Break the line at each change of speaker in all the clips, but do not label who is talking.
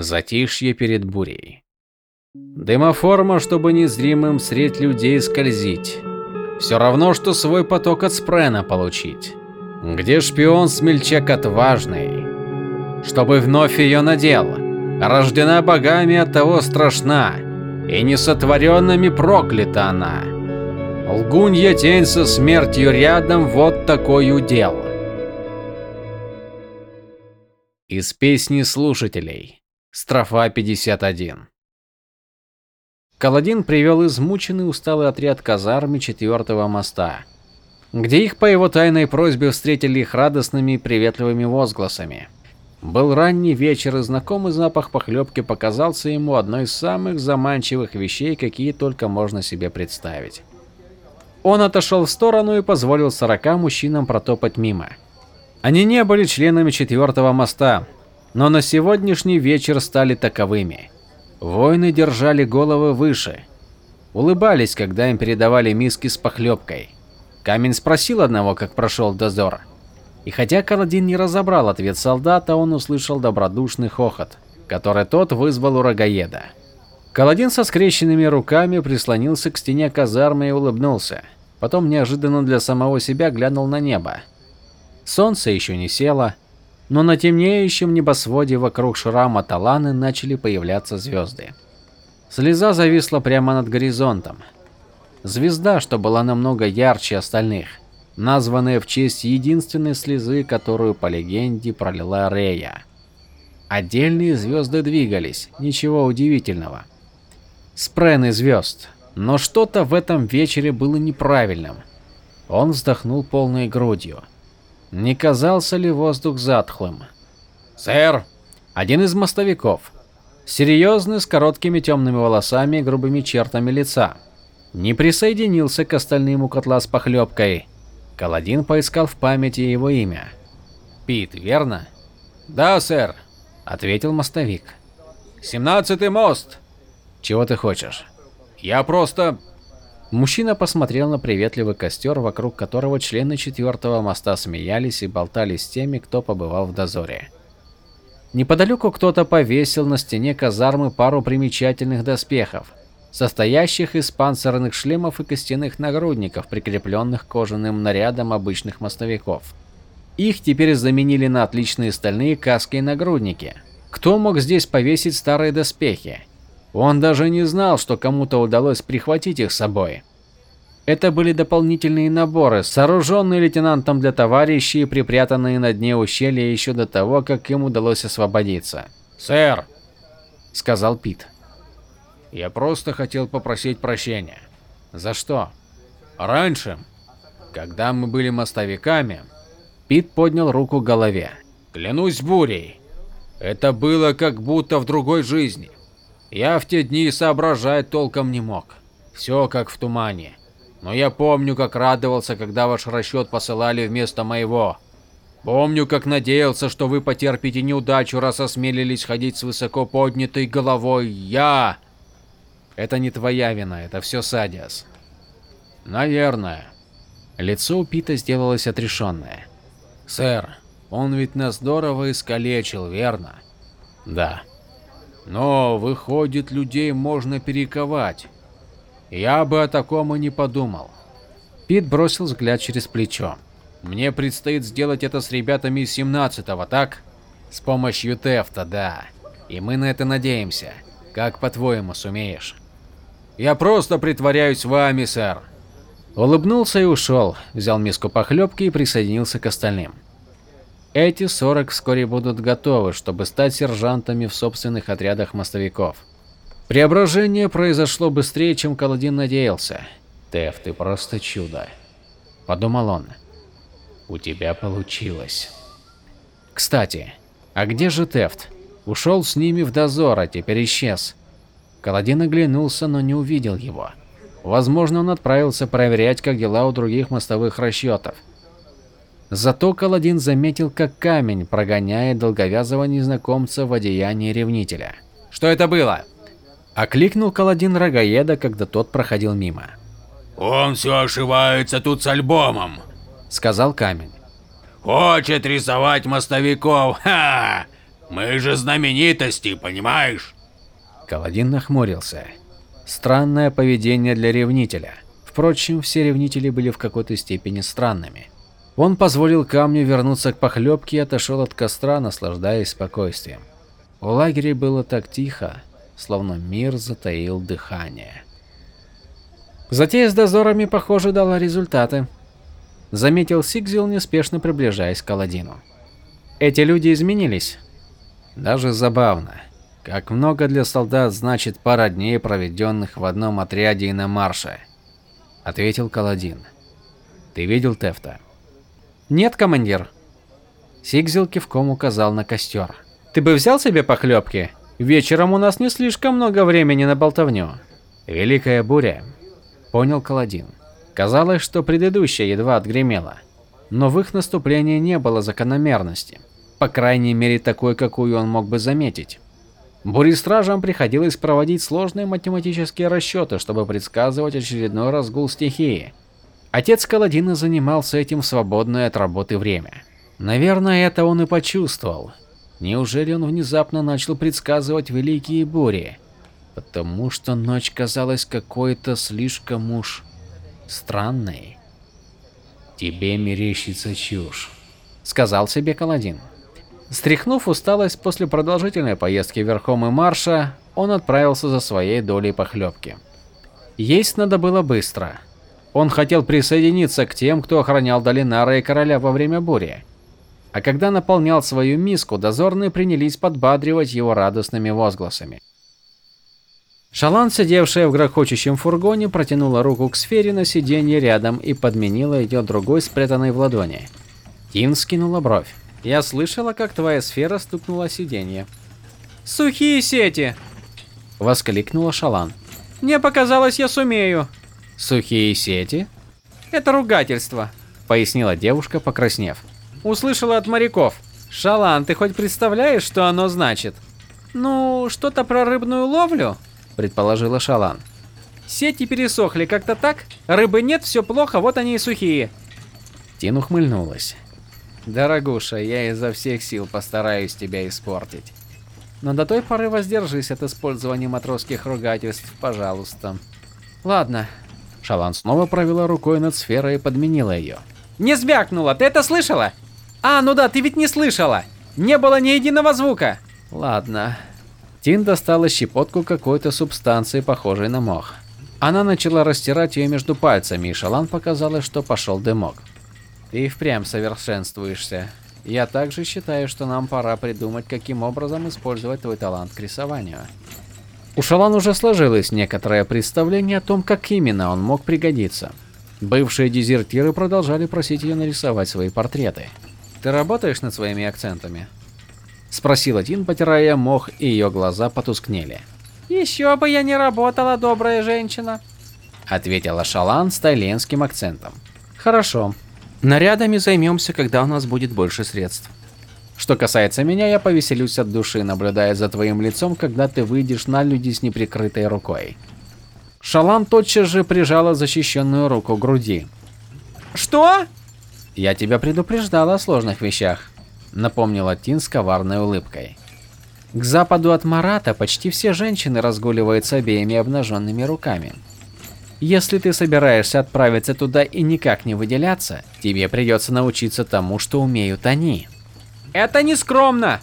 Затишье перед бурей. Дымоформа, чтобы незримым средь людей скользить. Все равно, что свой поток от спрена получить. Где шпион смельчак отважный, чтобы вновь ее надел. Рождена богами, от того страшна, и несотворенными проклята она. Лгунья тень со смертью рядом, вот такой удел. Из песни слушателей. Строфа 51. Каладин привел измученный усталый отряд казармы четвертого моста, где их по его тайной просьбе встретили их радостными и приветливыми возгласами. Был ранний вечер, и знакомый запах похлебки показался ему одной из самых заманчивых вещей, какие только можно себе представить. Он отошел в сторону и позволил сорока мужчинам протопать мимо. Они не были членами четвертого моста, но на сегодняшний вечер стали таковыми. Воины держали головы выше, улыбались, когда им передавали миски с похлебкой. Камень спросил одного, как прошел дозор. И хотя Каладин не разобрал ответ солдата, он услышал добродушный хохот, который тот вызвал у рогаеда. Каладин со скрещенными руками прислонился к стене казармы и улыбнулся. Потом неожиданно для самого себя глянул на небо. Солнце еще не село, но на темнеющем небосводе вокруг шрама Таланы начали появляться звезды. Слеза зависла прямо над горизонтом. Звезда, что была намного ярче остальных, названная в честь единственной слезы, которую по легенде пролила Рея. Отдельные звезды двигались, ничего удивительного. Спрены звезд, но что-то в этом вечере было неправильным. Он вздохнул полной грудью. Не казался ли воздух затхлым? «Сэр!» Один из мостовиков. Серьезный, с короткими темными волосами и грубыми чертами лица. Не присоединился к остальным у котла с похлебкой. Каладин поискал в памяти его имя. «Пит, верно?» «Да, сэр», — ответил мостовик. «Семнадцатый мост!» «Чего ты хочешь?» «Я просто...» Мужчина посмотрел на приветливый костер, вокруг которого члены четвертого моста смеялись и болтали с теми, кто побывал в дозоре. Неподалеку кто-то повесил на стене казармы пару примечательных доспехов, состоящих из панцирных шлемов и костяных нагрудников, прикрепленных кожаным нарядом обычных мостовиков. Их теперь заменили на отличные стальные каски и нагрудники. Кто мог здесь повесить старые доспехи? Он даже не знал, что кому-то удалось прихватить их с собой. Это были дополнительные наборы, сооруженные лейтенантом для товарищей и припрятанные на дне ущелья еще до того, как им удалось освободиться. «Сэр», — сказал Пит, — «я просто хотел попросить прощения». «За что?» «Раньше, когда мы были мостовиками...» Пит поднял руку к голове. «Клянусь бурей, это было как будто в другой жизни. Я в те дни соображать толком не мог. Все как в тумане. Но я помню, как радовался, когда ваш расчет посылали вместо моего. Помню, как надеялся, что вы потерпите неудачу, раз осмелились ходить с высоко поднятой головой. Я... Это не твоя вина, это все Садиас. Наверное. Лицо у Пита сделалось отрешенное. Сэр, он ведь нас здорово искалечил, верно? Да. Но, выходит, людей можно перековать. Я бы о таком и не подумал. Пит бросил взгляд через плечо. Мне предстоит сделать это с ребятами из 17-го, так? С помощью Тефта, да. И мы на это надеемся. Как по-твоему сумеешь? Я просто притворяюсь вами, сэр. Улыбнулся и ушел, взял миску похлебки и присоединился к остальным. Эти 40 вскоре будут готовы, чтобы стать сержантами в собственных отрядах мостовиков. Преображение произошло быстрее, чем Каладин надеялся. Теф, ты просто чудо. Подумал он. У тебя получилось. Кстати, а где же Тефт? Ушел с ними в дозор, а теперь исчез. Каладин оглянулся, но не увидел его. Возможно, он отправился проверять, как дела у других мостовых расчетов. Зато Каладин заметил, как камень прогоняет долговязого незнакомца в одеянии ревнителя. «Что это было?» Окликнул Каладин Рогаеда, когда тот проходил мимо.
«Он все ошивается тут с альбомом», —
сказал камень.
«Хочет рисовать мостовиков, ха! Мы же знаменитости, понимаешь?
Каладин нахмурился. Странное поведение для ревнителя. Впрочем, все ревнители были в какой-то степени странными. Он позволил камню вернуться к похлебке и отошел от костра, наслаждаясь спокойствием. В лагере было так тихо, словно мир затаил дыхание. Затея с дозорами, похоже, дала результаты. Заметил Сигзил, неспешно приближаясь к Аладдину. Эти люди изменились. Даже забавно. Как много для солдат значит пара дней, проведенных в одном отряде и на марше. Ответил Каладин. Ты видел Тефта? Нет, командир. Сигзил кивком указал на костер. Ты бы взял себе похлебки? Вечером у нас не слишком много времени на болтовню. Великая буря. Понял Каладин. Казалось, что предыдущая едва отгремела. Но в их наступлении не было закономерности. По крайней мере такой, какую он мог бы заметить. Бурестражам приходилось проводить сложные математические расчеты, чтобы предсказывать очередной разгул стихии. Отец Каладина занимался этим в свободное от работы время. Наверное, это он и почувствовал. Неужели он внезапно начал предсказывать великие бури? Потому что ночь казалась какой-то слишком уж странной. «Тебе мерещится чушь», — сказал себе Каладин. Стряхнув усталость после продолжительной поездки верхом и марша, он отправился за своей долей похлебки. Есть надо было быстро. Он хотел присоединиться к тем, кто охранял Долинара и Короля во время бури. А когда наполнял свою миску, дозорные принялись подбадривать его радостными возгласами. Шалан, сидевшая в грохочущем фургоне, протянула руку к сфере на сиденье рядом и подменила ее другой, спрятанной в ладони. Тин скинула бровь. Я слышала, как твоя сфера стукнула сиденье. «Сухие сети!» – воскликнула Шалан. «Мне показалось, я сумею». «Сухие сети?» «Это ругательство», – пояснила девушка, покраснев. «Услышала от моряков. Шалан, ты хоть представляешь, что оно значит?» «Ну, что-то про рыбную ловлю?» – предположила Шалан. «Сети пересохли, как-то так? Рыбы нет, все плохо, вот они и сухие». Тин ухмыльнулась. Дорогуша, я изо всех сил постараюсь тебя испортить. Но до той поры воздержись от использования матросских ругательств, пожалуйста. Ладно. Шалан снова провела рукой над сферой и подменила ее. Не звякнула, ты это слышала? А, ну да, ты ведь не слышала. Не было ни единого звука. Ладно. Тин достала щепотку какой-то субстанции, похожей на мох. Она начала растирать ее между пальцами, и Шалан показалось, что пошел дымок. Ты впрямь совершенствуешься. Я также считаю, что нам пора придумать, каким образом использовать твой талант к рисованию. У Шалан уже сложилось некоторое представление о том, как именно он мог пригодиться. Бывшие дезертиры продолжали просить ее нарисовать свои портреты. «Ты работаешь над своими акцентами?» Спросила Тин, потирая мох, и ее глаза потускнели. «Еще бы я не работала, добрая женщина!» Ответила Шалан с тайленским акцентом. «Хорошо, Нарядами займемся, когда у нас будет больше средств. Что касается меня, я повеселюсь от души, наблюдая за твоим лицом, когда ты выйдешь на люди с неприкрытой рукой. Шалан тотчас же прижала защищенную руку к груди. «Что?» «Я тебя предупреждала о сложных вещах», — напомнила Тин с коварной улыбкой. «К западу от Марата почти все женщины разгуливают с обеими обнаженными руками. Если ты собираешься отправиться туда и никак не выделяться, тебе придется научиться тому, что умеют они. Это не скромно!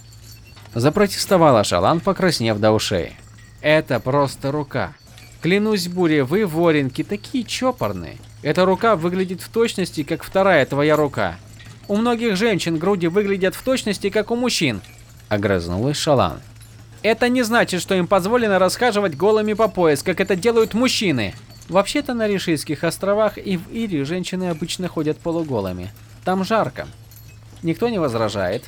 Запротестовала Шалан, покраснев до ушей. Это просто рука. Клянусь буре, вы, воренки, такие чопорные. Эта рука выглядит в точности, как вторая твоя рука. У многих женщин груди выглядят в точности, как у мужчин. Огрызнулась Шалан. Это не значит, что им позволено расхаживать голыми по пояс, как это делают мужчины. Вообще-то на Ришийских островах и в Ире женщины обычно ходят полуголыми. Там жарко. Никто не возражает.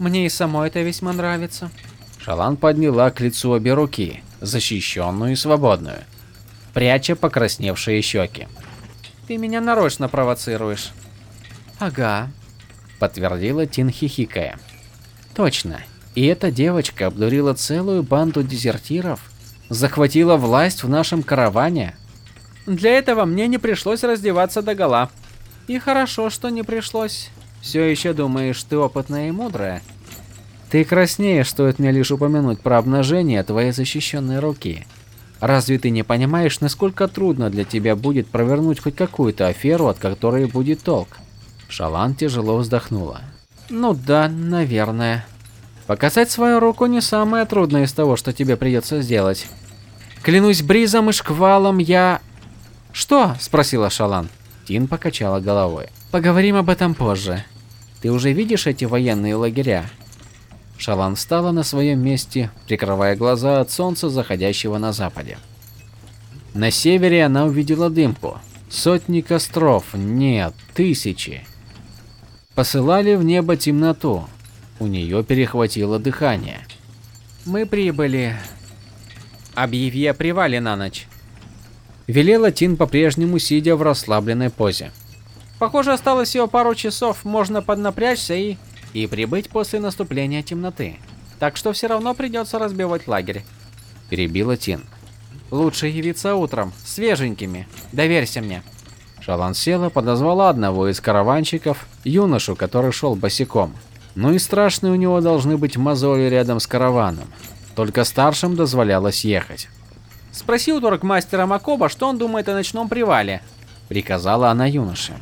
Мне и самой это весьма нравится. Шалан подняла к лицу обе руки, защищенную и свободную, пряча покрасневшие щеки. Ты меня нарочно провоцируешь. Ага, подтвердила Тин хихикая. Точно. И эта девочка обдурила целую банду дезертиров, захватила власть в нашем караване, для этого мне не пришлось раздеваться до гола. И хорошо, что не пришлось. Все еще думаешь, ты опытная и мудрая? Ты краснеешь, стоит мне лишь упомянуть про обнажение твоей защищенной руки. Разве ты не понимаешь, насколько трудно для тебя будет провернуть хоть какую-то аферу, от которой будет толк? Шалан тяжело вздохнула. Ну да, наверное. Показать свою руку не самое трудное из того, что тебе придется сделать. Клянусь бризом и шквалом, я... Что? Спросила Шалан. Тин покачала головой. Поговорим об этом позже. Ты уже видишь эти военные лагеря? Шалан встала на своем месте, прикрывая глаза от солнца, заходящего на западе. На севере она увидела дымку. Сотни костров, нет, тысячи. Посылали в небо темноту. У нее перехватило дыхание. Мы прибыли. Объяви о привале на ночь. Велела Тин по-прежнему сидя в расслабленной позе. Похоже, осталось всего пару часов, можно поднапрячься и и прибыть после наступления темноты. Так что все равно придется разбивать лагерь. Перебила Тин. Лучше явиться утром, свеженькими. Доверься мне. Шалан села, подозвала одного из караванщиков, юношу, который шел босиком. Ну и страшные у него должны быть мозоли рядом с караваном. Только старшим дозволялось ехать. Спроси у торгмастера Макоба, что он думает о ночном привале, приказала она юноше.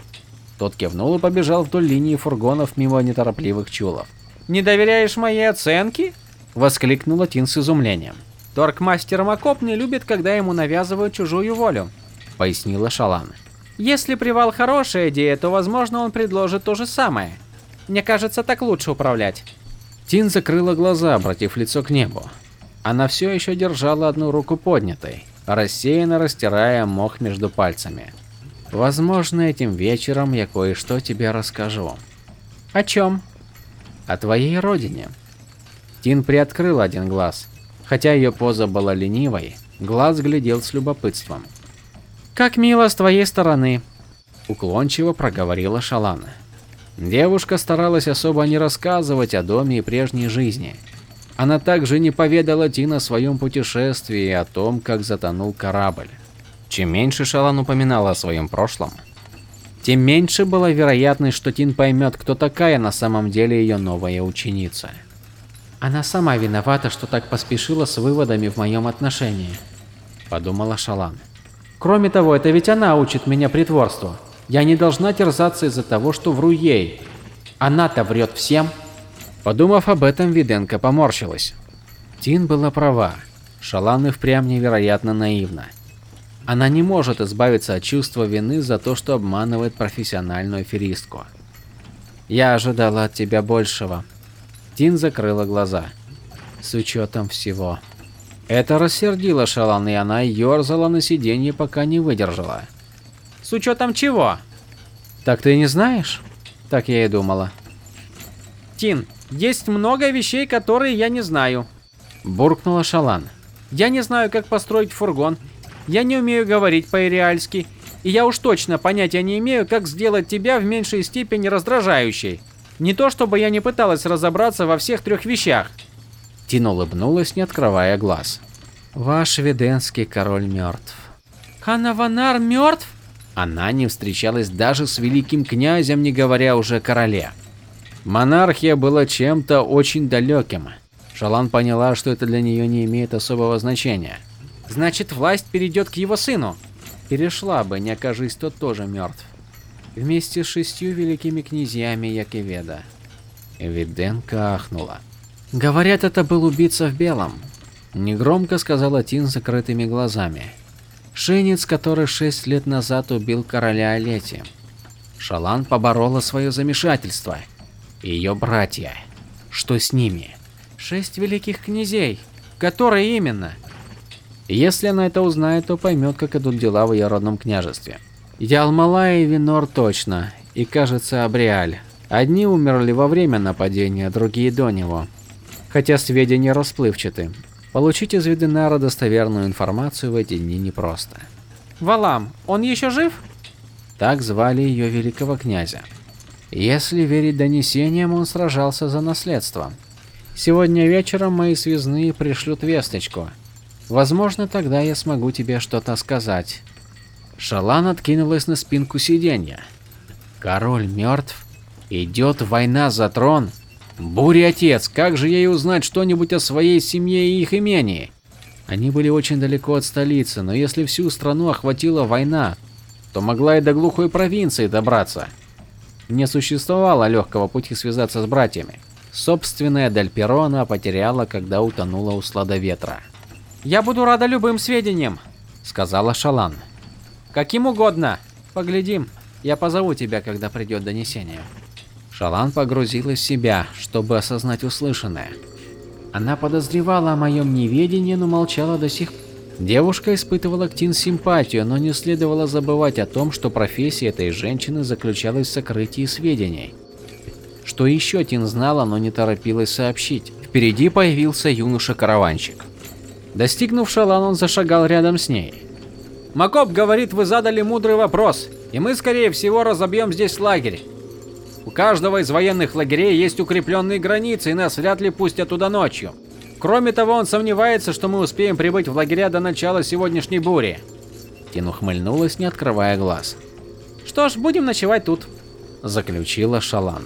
Тот кивнул и побежал вдоль линии фургонов мимо неторопливых чулов. «Не доверяешь моей оценке?» – воскликнула Тин с изумлением. «Торгмастер Макоп не любит, когда ему навязывают чужую волю», – пояснила Шалан. «Если привал хорошая идея, то, возможно, он предложит то же самое. Мне кажется, так лучше управлять». Тин закрыла глаза, обратив лицо к небу. Она все еще держала одну руку поднятой, рассеянно растирая мох между пальцами. Возможно, этим вечером я кое-что тебе расскажу. О чем? О твоей родине. Тин приоткрыл один глаз. Хотя ее поза была ленивой, глаз глядел с любопытством. «Как мило с твоей стороны», – уклончиво проговорила Шалана. Девушка старалась особо не рассказывать о доме и прежней жизни. Она также не поведала Тин о своем путешествии и о том, как затонул корабль. Чем меньше Шалан упоминала о своем прошлом, тем меньше была вероятность, что Тин поймет, кто такая на самом деле ее новая ученица. Она сама виновата, что так поспешила с выводами в моем отношении, подумала Шалан. Кроме того, это ведь она учит меня притворству. Я не должна терзаться из-за того, что вру ей. Она-то врет всем. Подумав об этом, Виденко поморщилась. Тин была права. Шалан и впрямь невероятно наивна. Она не может избавиться от чувства вины за то, что обманывает профессиональную аферистку. Я ожидала от тебя большего. Тин закрыла глаза. С учетом всего. Это рассердило Шалан, и она ерзала на сиденье, пока не выдержала. С учетом чего? Так ты не знаешь? Так я и думала. Тин, есть много вещей, которые я не знаю. Буркнула Шалан. Я не знаю, как построить фургон, я не умею говорить по-иреальски, и я уж точно понятия не имею, как сделать тебя в меньшей степени раздражающей. Не то чтобы я не пыталась разобраться во всех трех вещах. Тина улыбнулась, не открывая глаз. Ваш веденский король мертв. Ханаванар мертв? Она не встречалась даже с великим князем, не говоря уже о короле. Монархия была чем-то очень далеким. Шалан поняла, что это для нее не имеет особого значения. Значит, власть перейдет к его сыну. Перешла бы, не окажись тот тоже мертв. Вместе с шестью великими князьями Якиведа. Виденко ахнула. Говорят, это был убийца в белом. Негромко сказала Тин закрытыми глазами. Шинец, который шесть лет назад убил короля Олети. Шалан поборола свое замешательство. Ее братья. Что с ними? Шесть великих князей. Которые именно? Если она это узнает, то поймет, как идут дела в ее родном княжестве. Ялмалай и Винор точно, и кажется Абриаль. Одни умерли во время нападения, другие до него. Хотя сведения расплывчаты. Получить из Виденара достоверную информацию в эти дни непросто. Валам, он еще жив? Так звали ее великого князя. Если верить донесениям, он сражался за наследство. Сегодня вечером мои связные пришлют весточку – Возможно, тогда я смогу тебе что-то сказать. Шалан откинулась на спинку сиденья. Король мертв? Идет война за трон? Бури отец, как же ей узнать что-нибудь о своей семье и их имении? Они были очень далеко от столицы, но если всю страну охватила война, то могла и до глухой провинции добраться. Не существовало легкого пути связаться с братьями. Собственная Дальперо она потеряла, когда утонула у слада ветра. «Я буду рада любым сведениям», — сказала Шалан. «Каким угодно. Поглядим. Я позову тебя, когда придет донесение». Шалан погрузилась в себя, чтобы осознать услышанное. Она подозревала о моем неведении, но молчала до сих пор. Девушка испытывала к Тин симпатию, но не следовало забывать о том, что профессия этой женщины заключалась в сокрытии сведений. Что еще Тин знала, но не торопилась сообщить. Впереди появился юноша-караванщик. Достигнув Шалан, он зашагал рядом с ней. «Макоп говорит, вы задали мудрый вопрос, и мы, скорее всего, разобьем здесь лагерь. У каждого из военных лагерей есть укрепленные границы, и нас вряд ли пустят туда ночью. Кроме того, он сомневается, что мы успеем прибыть в лагеря до начала сегодняшней бури. Тин ухмыльнулась, не открывая глаз. Что ж, будем ночевать тут, заключила Шалан.